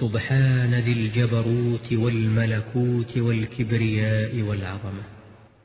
سبحان ذي الجبروت والملكوت والكبرياء والعظمة.